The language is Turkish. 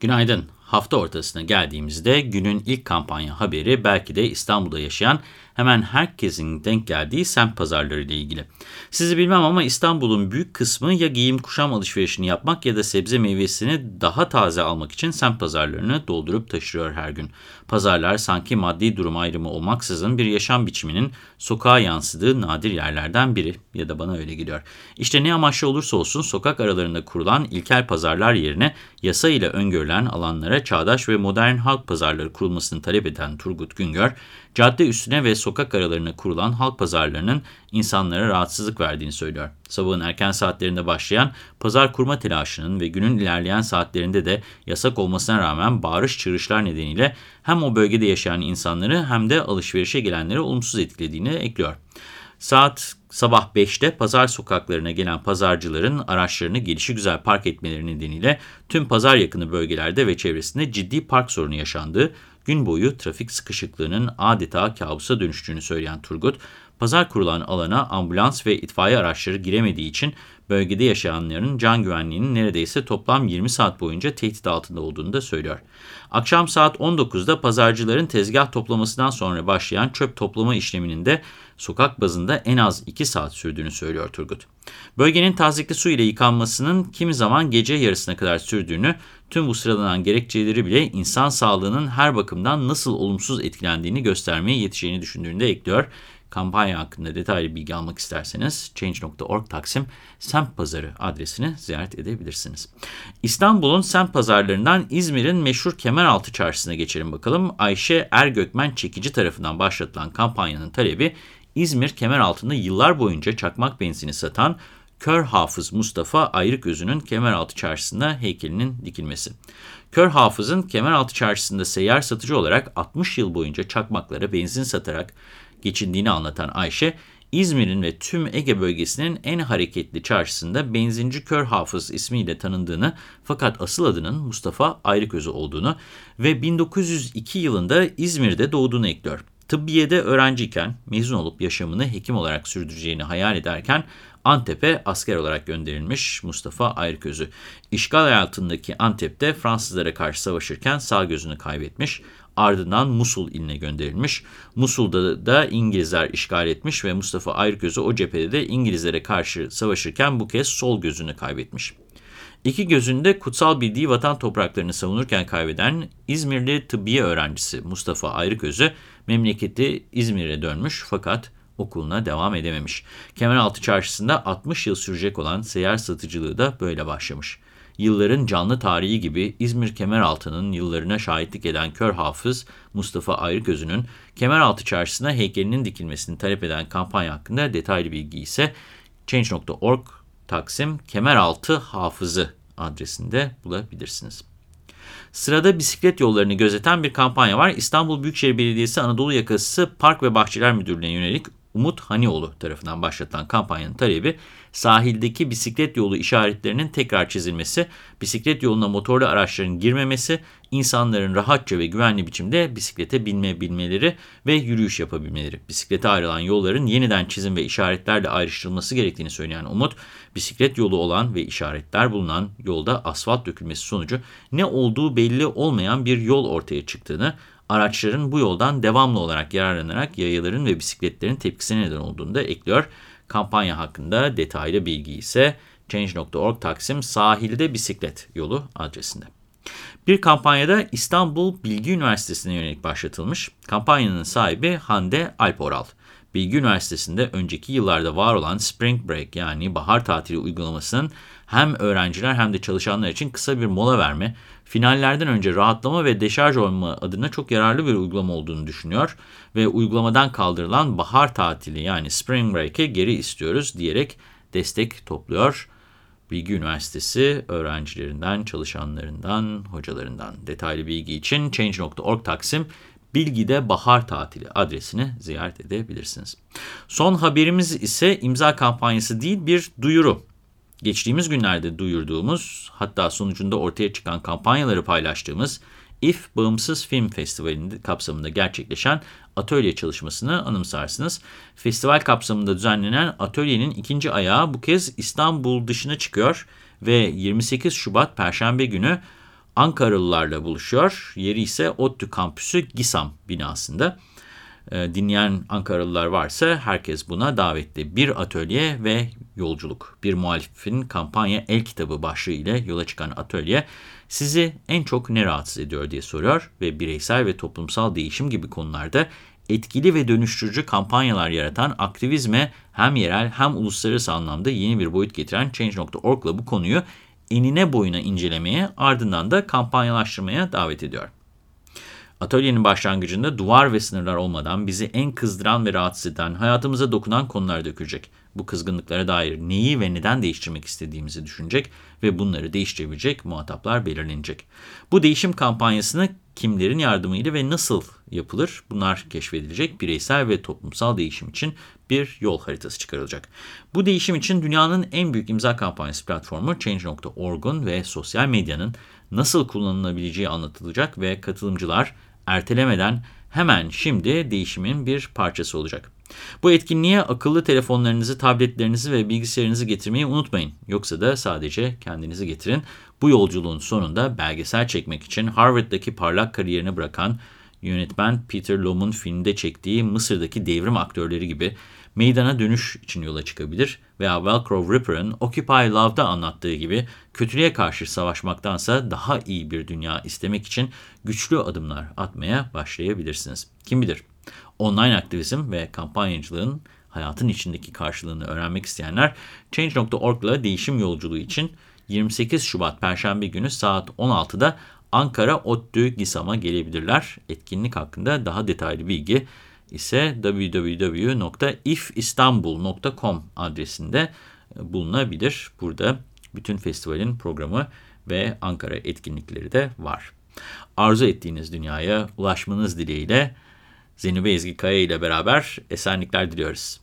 Günaydın. Hafta ortasına geldiğimizde günün ilk kampanya haberi belki de İstanbul'da yaşayan hemen herkesin denk geldiği semt pazarları ile ilgili. Sizi bilmem ama İstanbul'un büyük kısmı ya giyim kuşam alışverişini yapmak ya da sebze meyvesini daha taze almak için semt pazarlarını doldurup taşıyor her gün. Pazarlar sanki maddi durum ayrımı olmaksızın bir yaşam biçiminin sokağa yansıdığı nadir yerlerden biri ya da bana öyle geliyor. İşte ne amaçlı olursa olsun sokak aralarında kurulan ilkel pazarlar yerine yasa ile öngörülen alanlara çağdaş ve modern halk pazarları kurulmasını talep eden Turgut Güngör, cadde üstüne ve sokak aralarına kurulan halk pazarlarının insanlara rahatsızlık verdiğini söylüyor. Sabahın erken saatlerinde başlayan pazar kurma telaşının ve günün ilerleyen saatlerinde de yasak olmasına rağmen bağırış çığırışlar nedeniyle hem o bölgede yaşayan insanları hem de alışverişe gelenleri olumsuz etkilediğini ekliyor. Saat sabah 5'te pazar sokaklarına gelen pazarcıların araçlarını gelişigüzel park etmeleri nedeniyle tüm pazar yakını bölgelerde ve çevresinde ciddi park sorunu yaşandığı, gün boyu trafik sıkışıklığının adeta kabusa dönüştüğünü söyleyen Turgut, pazar kurulan alana ambulans ve itfaiye araçları giremediği için bölgede yaşayanların can güvenliğinin neredeyse toplam 20 saat boyunca tehdit altında olduğunu da söylüyor. Akşam saat 19'da pazarcıların tezgah toplamasından sonra başlayan çöp toplama işleminin de sokak bazında en az 2 saat sürdüğünü söylüyor Turgut. Bölgenin tazikli su ile yıkanmasının kimi zaman gece yarısına kadar sürdüğünü, tüm bu sıralanan gerekçeleri bile insan sağlığının her bakımdan nasıl olumsuz etkilendiğini göstermeye yeteceğini düşündüğünde ekliyor. Kampanya hakkında detaylı bilgi almak isterseniz Change.org Taksim Semt Pazarı adresini ziyaret edebilirsiniz. İstanbul'un semt pazarlarından İzmir'in meşhur Kemeraltı Çarşısı'na geçelim bakalım. Ayşe Ergökmen Çekici tarafından başlatılan kampanyanın talebi İzmir Kemeraltı'nda yıllar boyunca çakmak benzini satan Kör Hafız Mustafa Ayrıközü'nün Kemeraltı Çarşısı'nda heykelinin dikilmesi. Kör Hafız'ın Kemeraltı Çarşısı'nda seyyar satıcı olarak 60 yıl boyunca çakmaklara benzin satarak geçindiğini anlatan Ayşe, İzmir'in ve tüm Ege bölgesinin en hareketli çarşısında Benzinci Kör Hafız ismiyle tanındığını fakat asıl adının Mustafa Ayrıközü olduğunu ve 1902 yılında İzmir'de doğduğunu ekliyor. Tıbbiyede öğrenciyken mezun olup yaşamını hekim olarak sürdüreceğini hayal ederken Antep'e asker olarak gönderilmiş Mustafa Ayrıközü. İşgal altındaki Antep'te Fransızlara karşı savaşırken sağ gözünü kaybetmiş. Ardından Musul iline gönderilmiş. Musul'da da İngilizler işgal etmiş ve Mustafa Ayrıközü o cephede de İngilizlere karşı savaşırken bu kez sol gözünü kaybetmiş. İki gözünde kutsal bildiği vatan topraklarını savunurken kaybeden İzmirli tıbbiye öğrencisi Mustafa Ayrıközü memleketi İzmir'e dönmüş fakat okuluna devam edememiş. Kemeraltı Çarşısı'nda 60 yıl sürecek olan seyyar satıcılığı da böyle başlamış. Yılların canlı tarihi gibi İzmir Kemeraltı'nın yıllarına şahitlik eden kör hafız Mustafa Ayrıközü'nün Kemeraltı Çarşısı'na heykelinin dikilmesini talep eden kampanya hakkında detaylı bilgi ise Change.org Taksim Kemeraltı Hafızı adresinde bulabilirsiniz. Sırada bisiklet yollarını gözeten bir kampanya var. İstanbul Büyükşehir Belediyesi Anadolu Yakası Park ve Bahçeler Müdürlüğü'ne yönelik Umut Hanioğlu tarafından başlatılan kampanyanın talebi sahildeki bisiklet yolu işaretlerinin tekrar çizilmesi, bisiklet yoluna motorlu araçların girmemesi, insanların rahatça ve güvenli biçimde bisiklete binme bilmeleri ve yürüyüş yapabilmeleri. Bisiklete ayrılan yolların yeniden çizim ve işaretlerle ayrıştırılması gerektiğini söyleyen Umut, bisiklet yolu olan ve işaretler bulunan yolda asfalt dökülmesi sonucu ne olduğu belli olmayan bir yol ortaya çıktığını, araçların bu yoldan devamlı olarak yararlanarak yayaların ve bisikletlerin tepkisine neden olduğunu da ekliyor. Kampanya hakkında detaylı bilgi ise Change.org Taksim sahilde bisiklet yolu adresinde. Bir kampanyada İstanbul Bilgi Üniversitesi'ne yönelik başlatılmış. Kampanyanın sahibi Hande Alporal. Bilgi Üniversitesi'nde önceki yıllarda var olan Spring Break yani bahar tatili uygulamasının hem öğrenciler hem de çalışanlar için kısa bir mola verme, finallerden önce rahatlama ve deşarj olma adına çok yararlı bir uygulama olduğunu düşünüyor ve uygulamadan kaldırılan bahar tatili yani Spring Break'e geri istiyoruz diyerek destek topluyor. Bilgi Üniversitesi öğrencilerinden, çalışanlarından, hocalarından detaylı bilgi için Change.org Taksim Bilgi'de bahar tatili adresini ziyaret edebilirsiniz. Son haberimiz ise imza kampanyası değil bir duyuru. Geçtiğimiz günlerde duyurduğumuz hatta sonucunda ortaya çıkan kampanyaları paylaştığımız İF Bağımsız Film Festivali'nin kapsamında gerçekleşen atölye çalışmasını anımsarsınız. Festival kapsamında düzenlenen atölyenin ikinci ayağı bu kez İstanbul dışına çıkıyor ve 28 Şubat Perşembe günü Ankaralılarla buluşuyor. Yeri ise ODTÜ kampüsü GİSAM binasında. E, dinleyen Ankaralılar varsa herkes buna davetli. Bir atölye ve yolculuk. Bir muhalifin kampanya el kitabı başlığı ile yola çıkan atölye sizi en çok ne rahatsız ediyor diye soruyor ve bireysel ve toplumsal değişim gibi konularda etkili ve dönüştürücü kampanyalar yaratan aktivizme hem yerel hem uluslararası anlamda yeni bir boyut getiren Change.org'la bu konuyu enine boyuna incelemeye ardından da kampanyalaştırmaya davet ediyor. Atölyenin başlangıcında duvar ve sınırlar olmadan bizi en kızdıran ve rahatsız eden, hayatımıza dokunan konular dökülecek. Bu kızgınlıklara dair neyi ve neden değiştirmek istediğimizi düşünecek ve bunları değiştirebilecek muhataplar belirlenecek. Bu değişim kampanyasını kimlerin yardımıyla ve nasıl yapılır bunlar keşfedilecek bireysel ve toplumsal değişim için bir yol haritası çıkarılacak. Bu değişim için dünyanın en büyük imza kampanyası platformu Change.org'un ve sosyal medyanın nasıl kullanılabileceği anlatılacak ve katılımcılar ertelemeden hemen şimdi değişimin bir parçası olacak. Bu etkinliğe akıllı telefonlarınızı, tabletlerinizi ve bilgisayarınızı getirmeyi unutmayın. Yoksa da sadece kendinizi getirin. Bu yolculuğun sonunda belgesel çekmek için Harvard'daki parlak kariyerini bırakan yönetmen Peter Lom'un filmde çektiği Mısır'daki devrim aktörleri gibi meydana dönüş için yola çıkabilir veya Velcro Ripper'ın Occupy Love'da anlattığı gibi kötülüğe karşı savaşmaktansa daha iyi bir dünya istemek için güçlü adımlar atmaya başlayabilirsiniz. Kim bilir? Online aktivizm ve kampanyacılığın hayatın içindeki karşılığını öğrenmek isteyenler Change.org'la değişim yolculuğu için 28 Şubat Perşembe günü saat 16'da Ankara ODTÜ GİSAM'a gelebilirler. Etkinlik hakkında daha detaylı bilgi ise www.ifistanbul.com adresinde bulunabilir. Burada bütün festivalin programı ve Ankara etkinlikleri de var. Arzu ettiğiniz dünyaya ulaşmanız dileğiyle Zenube Ezgi Kaya ile beraber esenlikler diliyoruz.